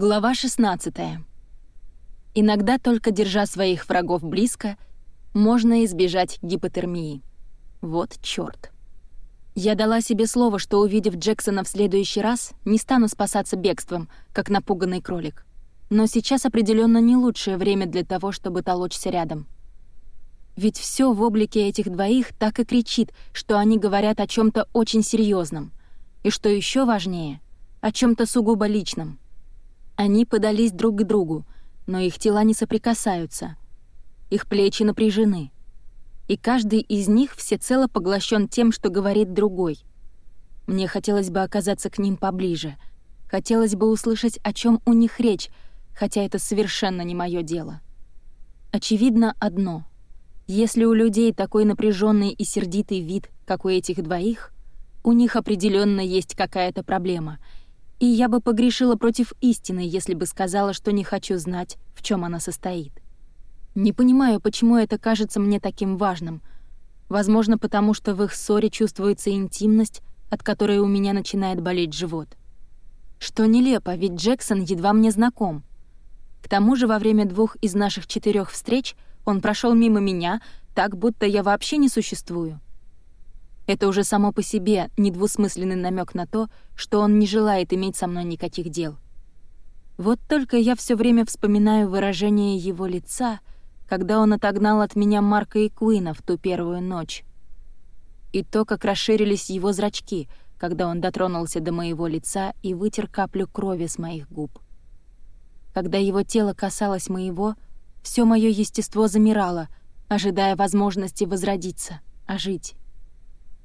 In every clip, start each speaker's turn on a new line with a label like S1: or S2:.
S1: Глава 16. Иногда только держа своих врагов близко, можно избежать гипотермии. Вот чёрт. Я дала себе слово, что, увидев Джексона в следующий раз, не стану спасаться бегством, как напуганный кролик. Но сейчас определенно не лучшее время для того, чтобы толочься рядом. Ведь все в облике этих двоих так и кричит, что они говорят о чем то очень серьезном, И что еще важнее, о чем то сугубо личном — они подались друг к другу, но их тела не соприкасаются. Их плечи напряжены. И каждый из них всецело поглощен тем, что говорит другой. Мне хотелось бы оказаться к ним поближе. Хотелось бы услышать, о чем у них речь, хотя это совершенно не мое дело. Очевидно одно. Если у людей такой напряженный и сердитый вид, как у этих двоих, у них определенно есть какая-то проблема — и я бы погрешила против истины, если бы сказала, что не хочу знать, в чем она состоит. Не понимаю, почему это кажется мне таким важным. Возможно, потому что в их ссоре чувствуется интимность, от которой у меня начинает болеть живот. Что нелепо, ведь Джексон едва мне знаком. К тому же во время двух из наших четырех встреч он прошел мимо меня, так будто я вообще не существую. Это уже само по себе недвусмысленный намек на то, что он не желает иметь со мной никаких дел. Вот только я все время вспоминаю выражение его лица, когда он отогнал от меня Марка и Куина в ту первую ночь. И то, как расширились его зрачки, когда он дотронулся до моего лица и вытер каплю крови с моих губ. Когда его тело касалось моего, все мое естество замирало, ожидая возможности возродиться, ожить.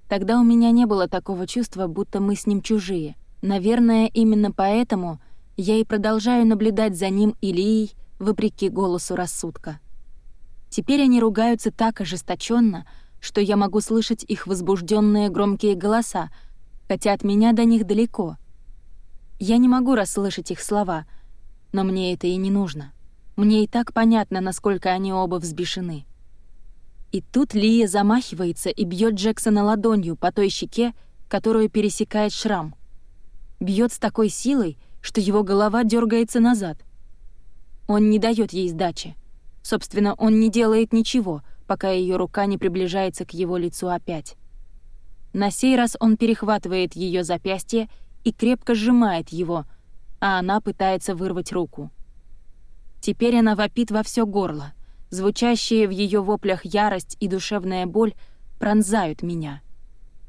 S1: Тогда у меня не было такого чувства, будто мы с ним чужие. Наверное, именно поэтому я и продолжаю наблюдать за ним и Лией, вопреки голосу рассудка. Теперь они ругаются так ожесточенно, что я могу слышать их возбужденные громкие голоса, хотя от меня до них далеко. Я не могу расслышать их слова, но мне это и не нужно. Мне и так понятно, насколько они оба взбешены. И тут Лия замахивается и бьет Джексона ладонью по той щеке, которую пересекает шрам. Бьет с такой силой, что его голова дергается назад. Он не дает ей сдачи. Собственно, он не делает ничего, пока ее рука не приближается к его лицу опять. На сей раз он перехватывает ее запястье и крепко сжимает его, а она пытается вырвать руку. Теперь она вопит во все горло — Звучащие в ее воплях ярость и душевная боль пронзают меня,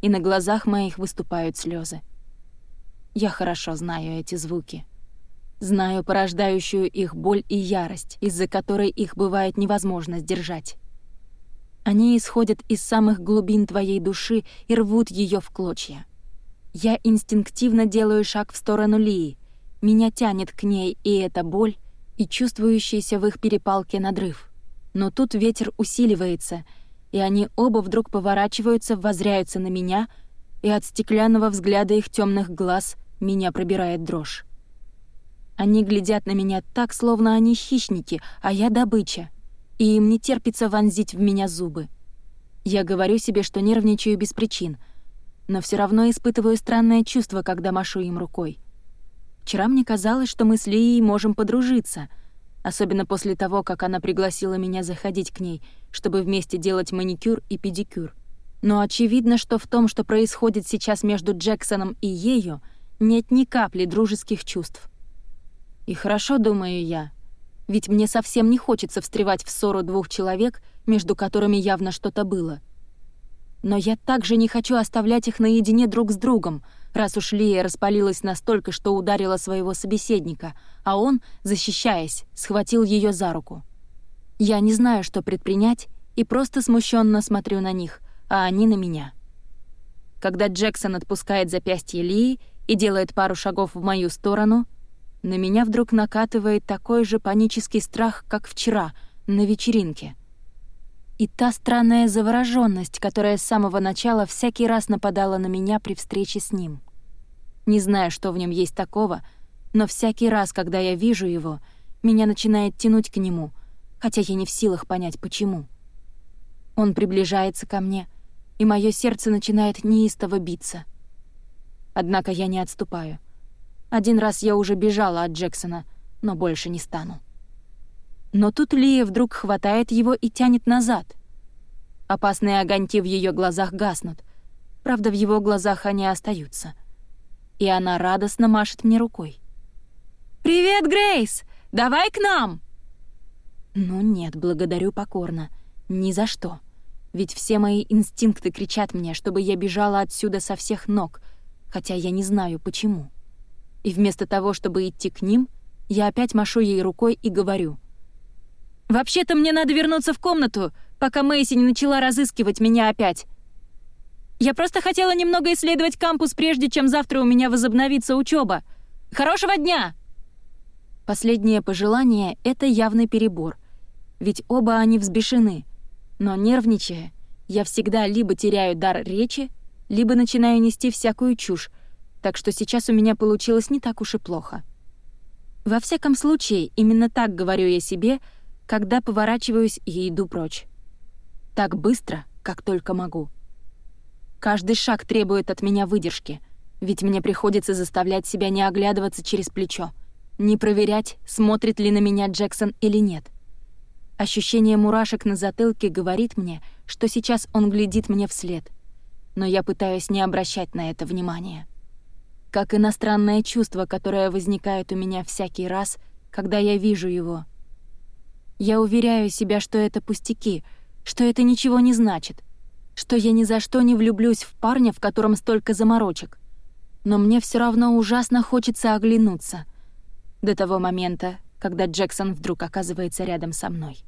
S1: и на глазах моих выступают слезы. Я хорошо знаю эти звуки. Знаю порождающую их боль и ярость, из-за которой их бывает невозможно сдержать. Они исходят из самых глубин твоей души и рвут ее в клочья. Я инстинктивно делаю шаг в сторону Лии. Меня тянет к ней и эта боль, и чувствующийся в их перепалке надрыв. Но тут ветер усиливается, и они оба вдруг поворачиваются, возряются на меня, и от стеклянного взгляда их темных глаз меня пробирает дрожь. Они глядят на меня так, словно они хищники, а я добыча, и им не терпится вонзить в меня зубы. Я говорю себе, что нервничаю без причин, но все равно испытываю странное чувство, когда машу им рукой. Вчера мне казалось, что мы с Лией можем подружиться — особенно после того, как она пригласила меня заходить к ней, чтобы вместе делать маникюр и педикюр. Но очевидно, что в том, что происходит сейчас между Джексоном и ею, нет ни капли дружеских чувств. И хорошо, думаю я, ведь мне совсем не хочется встревать в ссору двух человек, между которыми явно что-то было. Но я также не хочу оставлять их наедине друг с другом — раз уж Лия распалилась настолько, что ударила своего собеседника, а он, защищаясь, схватил ее за руку. Я не знаю, что предпринять, и просто смущенно смотрю на них, а они на меня. Когда Джексон отпускает запястье Лии и делает пару шагов в мою сторону, на меня вдруг накатывает такой же панический страх, как вчера, на вечеринке — и та странная завороженность, которая с самого начала всякий раз нападала на меня при встрече с ним. Не знаю, что в нем есть такого, но всякий раз, когда я вижу его, меня начинает тянуть к нему, хотя я не в силах понять, почему. Он приближается ко мне, и мое сердце начинает неистово биться. Однако я не отступаю. Один раз я уже бежала от Джексона, но больше не стану. Но тут Лия вдруг хватает его и тянет назад. Опасные огоньки в ее глазах гаснут. Правда, в его глазах они остаются. И она радостно машет мне рукой. «Привет, Грейс! Давай к нам!» Ну нет, благодарю покорно. Ни за что. Ведь все мои инстинкты кричат мне, чтобы я бежала отсюда со всех ног, хотя я не знаю, почему. И вместо того, чтобы идти к ним, я опять машу ей рукой и говорю. «Вообще-то мне надо вернуться в комнату, пока Мэйси не начала разыскивать меня опять. Я просто хотела немного исследовать кампус, прежде чем завтра у меня возобновится учеба. Хорошего дня!» Последнее пожелание — это явный перебор, ведь оба они взбешены. Но нервничая, я всегда либо теряю дар речи, либо начинаю нести всякую чушь, так что сейчас у меня получилось не так уж и плохо. Во всяком случае, именно так говорю я себе, когда поворачиваюсь и иду прочь. Так быстро, как только могу. Каждый шаг требует от меня выдержки, ведь мне приходится заставлять себя не оглядываться через плечо, не проверять, смотрит ли на меня Джексон или нет. Ощущение мурашек на затылке говорит мне, что сейчас он глядит мне вслед, но я пытаюсь не обращать на это внимания. Как иностранное чувство, которое возникает у меня всякий раз, когда я вижу его. Я уверяю себя, что это пустяки, что это ничего не значит, что я ни за что не влюблюсь в парня, в котором столько заморочек. Но мне все равно ужасно хочется оглянуться — до того момента, когда Джексон вдруг оказывается рядом со мной.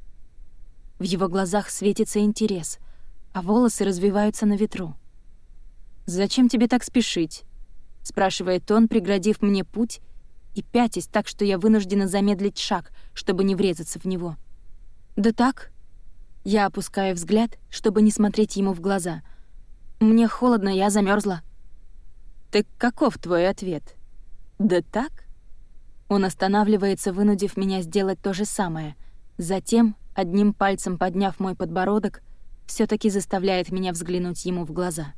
S1: В его глазах светится интерес, а волосы развиваются на ветру. «Зачем тебе так спешить?» — спрашивает он, преградив мне путь и пятясь так, что я вынуждена замедлить шаг, чтобы не врезаться в него. «Да так?» Я опускаю взгляд, чтобы не смотреть ему в глаза. «Мне холодно, я замерзла. «Так каков твой ответ?» «Да так?» Он останавливается, вынудив меня сделать то же самое. Затем, одним пальцем подняв мой подбородок, все таки заставляет меня взглянуть ему в глаза.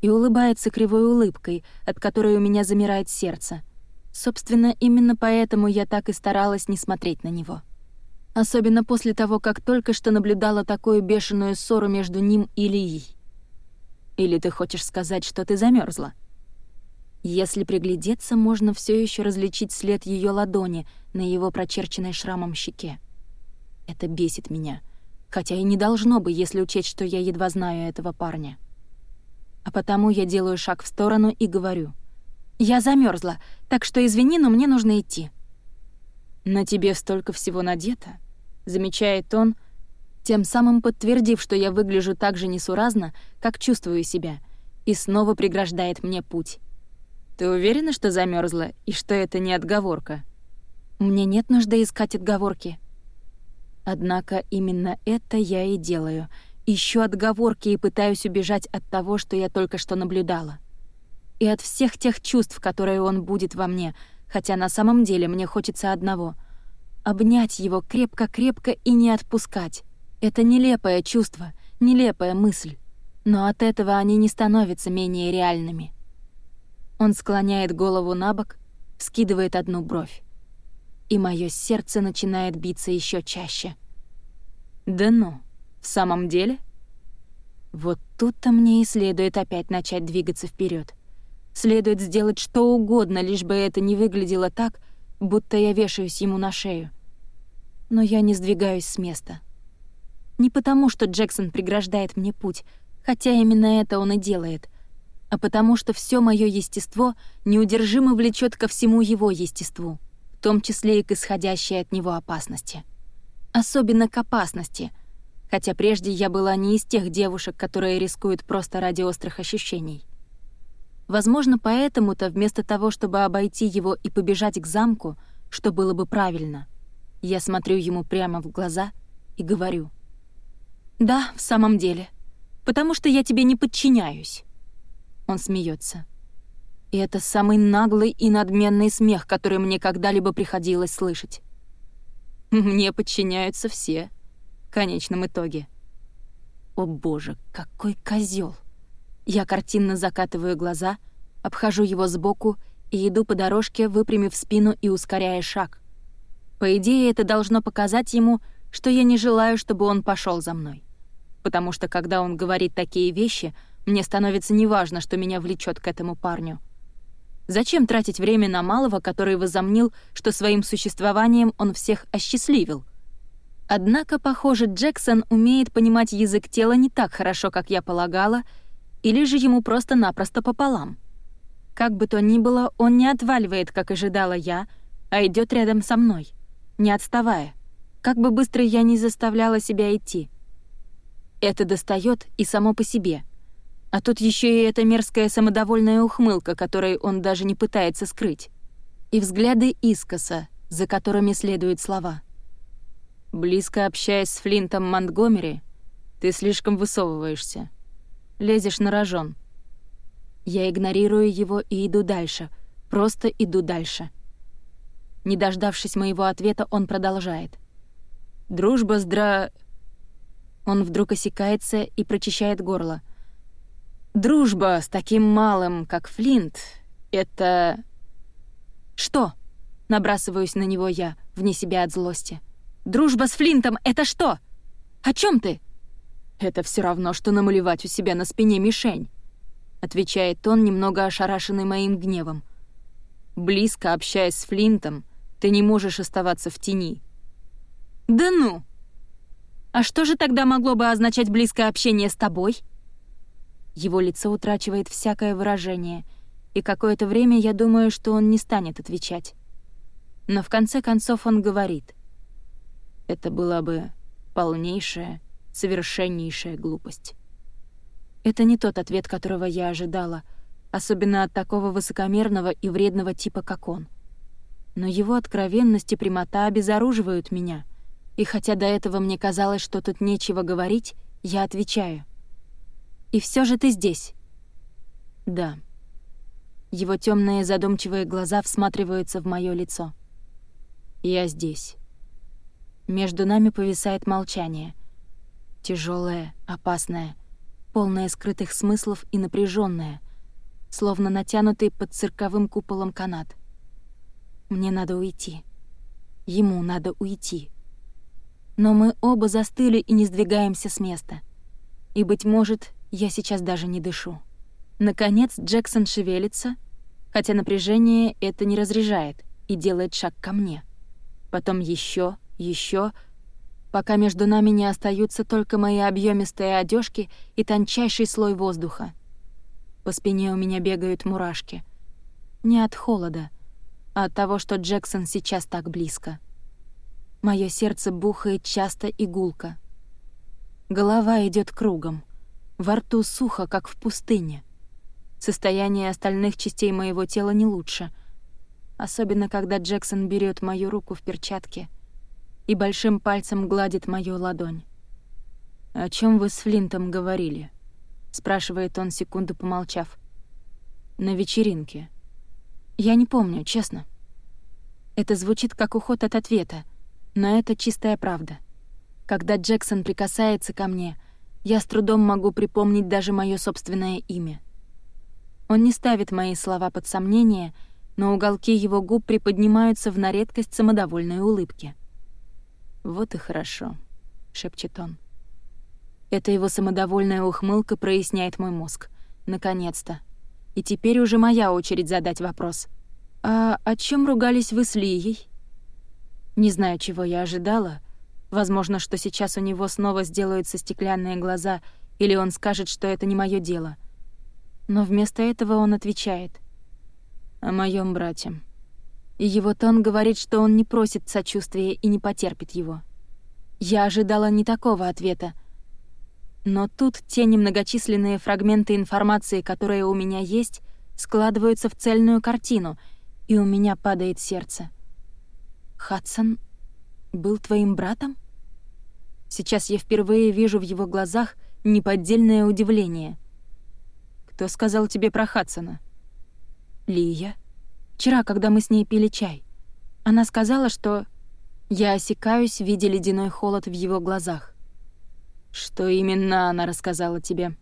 S1: И улыбается кривой улыбкой, от которой у меня замирает сердце. Собственно, именно поэтому я так и старалась не смотреть на него. Особенно после того, как только что наблюдала такую бешеную ссору между ним и Лией. Или ты хочешь сказать, что ты замерзла? Если приглядеться, можно все еще различить след ее ладони на его прочерченной шрамом щеке. Это бесит меня, хотя и не должно бы, если учесть, что я едва знаю этого парня. А потому я делаю шаг в сторону и говорю. «Я замерзла, так что извини, но мне нужно идти». «На тебе столько всего надето», — замечает он, тем самым подтвердив, что я выгляжу так же несуразно, как чувствую себя, и снова преграждает мне путь. Ты уверена, что замерзла и что это не отговорка? Мне нет нужды искать отговорки. Однако именно это я и делаю. Ищу отговорки и пытаюсь убежать от того, что я только что наблюдала. И от всех тех чувств, которые он будет во мне, хотя на самом деле мне хочется одного — обнять его крепко-крепко и не отпускать. Это нелепое чувство, нелепая мысль. Но от этого они не становятся менее реальными. Он склоняет голову на бок, скидывает одну бровь. И мое сердце начинает биться еще чаще. Да ну, в самом деле? Вот тут-то мне и следует опять начать двигаться вперед. Следует сделать что угодно, лишь бы это не выглядело так, будто я вешаюсь ему на шею. Но я не сдвигаюсь с места. Не потому, что Джексон преграждает мне путь, хотя именно это он и делает — а потому что все мое естество неудержимо влечет ко всему его естеству, в том числе и к исходящей от него опасности. Особенно к опасности, хотя прежде я была не из тех девушек, которые рискуют просто ради острых ощущений. Возможно, поэтому-то вместо того, чтобы обойти его и побежать к замку, что было бы правильно, я смотрю ему прямо в глаза и говорю. «Да, в самом деле, потому что я тебе не подчиняюсь». Он смеется. И это самый наглый и надменный смех, который мне когда-либо приходилось слышать. Мне подчиняются все, в конечном итоге. О боже, какой козел! Я картинно закатываю глаза, обхожу его сбоку и иду по дорожке, выпрямив спину и ускоряя шаг, По идее, это должно показать ему, что я не желаю, чтобы он пошел за мной. Потому что когда он говорит такие вещи, мне становится неважно, что меня влечет к этому парню. Зачем тратить время на малого, который возомнил, что своим существованием он всех осчастливил? Однако, похоже, Джексон умеет понимать язык тела не так хорошо, как я полагала, или же ему просто-напросто пополам. Как бы то ни было, он не отваливает, как ожидала я, а идет рядом со мной, не отставая, как бы быстро я не заставляла себя идти. Это достает и само по себе. А тут еще и эта мерзкая самодовольная ухмылка, которой он даже не пытается скрыть. И взгляды искоса, за которыми следуют слова. Близко общаясь с Флинтом Монтгомери, ты слишком высовываешься. Лезешь на рожон. Я игнорирую его и иду дальше. Просто иду дальше. Не дождавшись моего ответа, он продолжает. «Дружба с дра...» Он вдруг осекается и прочищает горло. «Дружба с таким малым, как Флинт, это...» «Что?» — набрасываюсь на него я, вне себя от злости. «Дружба с Флинтом — это что? О чем ты?» «Это все равно, что намалевать у себя на спине мишень. — отвечает он, немного ошарашенный моим гневом. «Близко общаясь с Флинтом, ты не можешь оставаться в тени». «Да ну! А что же тогда могло бы означать близкое общение с тобой?» Его лицо утрачивает всякое выражение, и какое-то время я думаю, что он не станет отвечать. Но в конце концов он говорит. «Это была бы полнейшая, совершеннейшая глупость». Это не тот ответ, которого я ожидала, особенно от такого высокомерного и вредного типа, как он. Но его откровенность и прямота обезоруживают меня, и хотя до этого мне казалось, что тут нечего говорить, я отвечаю. «И все же ты здесь?» «Да». Его темные задумчивые глаза всматриваются в мое лицо. «Я здесь». Между нами повисает молчание. Тяжелое, опасное — полная скрытых смыслов и напряженная, словно натянутый под цирковым куполом канат. Мне надо уйти. Ему надо уйти. Но мы оба застыли и не сдвигаемся с места. И, быть может, я сейчас даже не дышу. Наконец Джексон шевелится, хотя напряжение это не разряжает, и делает шаг ко мне. Потом еще, еще, пока между нами не остаются только мои объемистые одежки и тончайший слой воздуха. По спине у меня бегают мурашки. Не от холода, а от того, что Джексон сейчас так близко. Мое сердце бухает часто и гулко. Голова идет кругом. Во рту сухо, как в пустыне. Состояние остальных частей моего тела не лучше, особенно когда Джексон берет мою руку в перчатке — и большим пальцем гладит мою ладонь. «О чем вы с Флинтом говорили?» — спрашивает он, секунду помолчав. «На вечеринке». «Я не помню, честно». Это звучит как уход от ответа, но это чистая правда. Когда Джексон прикасается ко мне, я с трудом могу припомнить даже мое собственное имя. Он не ставит мои слова под сомнение, но уголки его губ приподнимаются в на редкость самодовольной улыбке. «Вот и хорошо», — шепчет он. Это его самодовольная ухмылка проясняет мой мозг. Наконец-то. И теперь уже моя очередь задать вопрос. «А о чем ругались вы с Лией?» Не знаю, чего я ожидала. Возможно, что сейчас у него снова сделаются стеклянные глаза, или он скажет, что это не мое дело. Но вместо этого он отвечает. «О моем брате» и его тон говорит, что он не просит сочувствия и не потерпит его. Я ожидала не такого ответа. Но тут те немногочисленные фрагменты информации, которые у меня есть, складываются в цельную картину, и у меня падает сердце. «Хадсон был твоим братом?» Сейчас я впервые вижу в его глазах неподдельное удивление. «Кто сказал тебе про Хадсона?» «Лия». Вчера, когда мы с ней пили чай. Она сказала, что... Я осекаюсь, видя ледяной холод в его глазах. «Что именно она рассказала тебе?»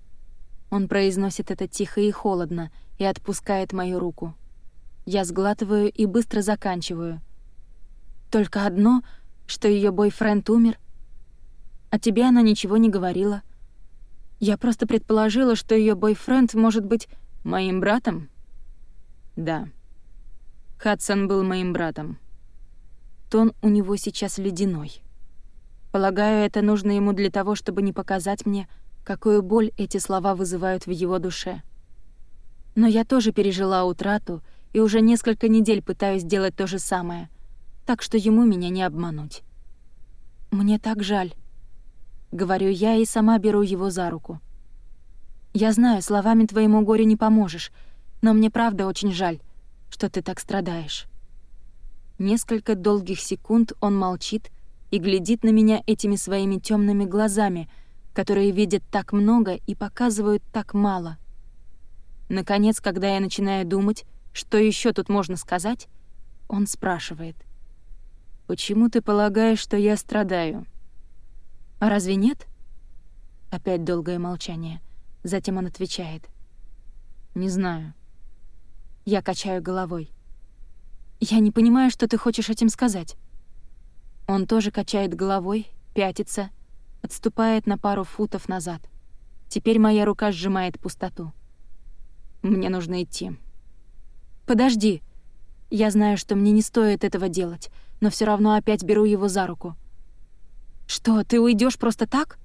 S1: Он произносит это тихо и холодно и отпускает мою руку. Я сглатываю и быстро заканчиваю. Только одно, что ее бойфренд умер. О тебе она ничего не говорила. Я просто предположила, что ее бойфренд может быть моим братом.
S2: Да. Хадсон был моим братом.
S1: Тон у него сейчас ледяной. Полагаю, это нужно ему для того, чтобы не показать мне, какую боль эти слова вызывают в его душе. Но я тоже пережила утрату и уже несколько недель пытаюсь сделать то же самое, так что ему меня не обмануть. «Мне так жаль», — говорю я и сама беру его за руку. «Я знаю, словами твоему горю не поможешь, но мне правда очень жаль, что ты так страдаешь». Несколько долгих секунд он молчит и глядит на меня этими своими темными глазами, которые видят так много и показывают так мало. Наконец, когда я начинаю думать, что еще тут можно сказать, он спрашивает. «Почему ты полагаешь, что я страдаю?» «А разве нет?» Опять долгое молчание. Затем он отвечает. «Не знаю». Я качаю головой. «Я не понимаю, что ты хочешь этим сказать». Он тоже качает головой, пятится, отступает на пару футов назад. Теперь моя рука сжимает пустоту. Мне нужно идти. «Подожди!» Я знаю, что мне не стоит этого делать, но все равно опять беру его за руку. «Что, ты уйдешь просто так?»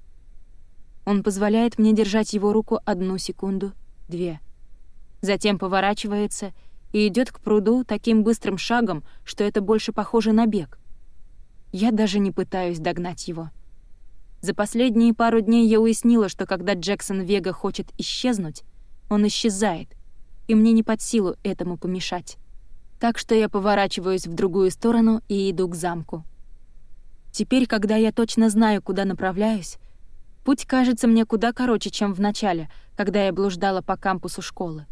S1: Он позволяет мне держать его руку одну секунду, две. Затем поворачивается и идет к пруду таким быстрым шагом, что это больше похоже на бег. Я даже не пытаюсь догнать его. За последние пару дней я уяснила, что когда Джексон Вега хочет исчезнуть, он исчезает, и мне не под силу этому помешать. Так что я поворачиваюсь в другую сторону и иду к замку. Теперь, когда я точно знаю, куда направляюсь, путь кажется мне куда короче, чем в начале, когда я блуждала по кампусу школы.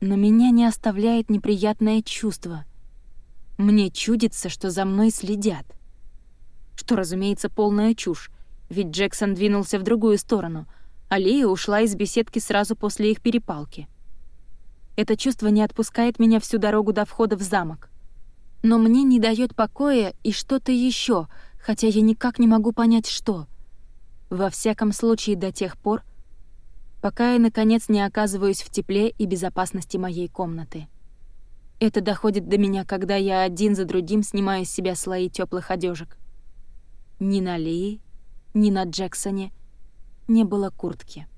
S1: Но меня не оставляет неприятное чувство — мне чудится, что за мной следят. Что, разумеется, полная чушь, ведь Джексон двинулся в другую сторону, а Лия ушла из беседки сразу после их перепалки. Это чувство не отпускает меня всю дорогу до входа в замок. Но мне не дает покоя и что-то еще, хотя я никак не могу понять, что. Во всяком случае, до тех пор, пока я, наконец, не оказываюсь в тепле и безопасности моей комнаты. Это доходит до меня, когда я один за другим снимаю с себя слои теплых одежек. Ни на Лии, ни на Джексоне не было куртки.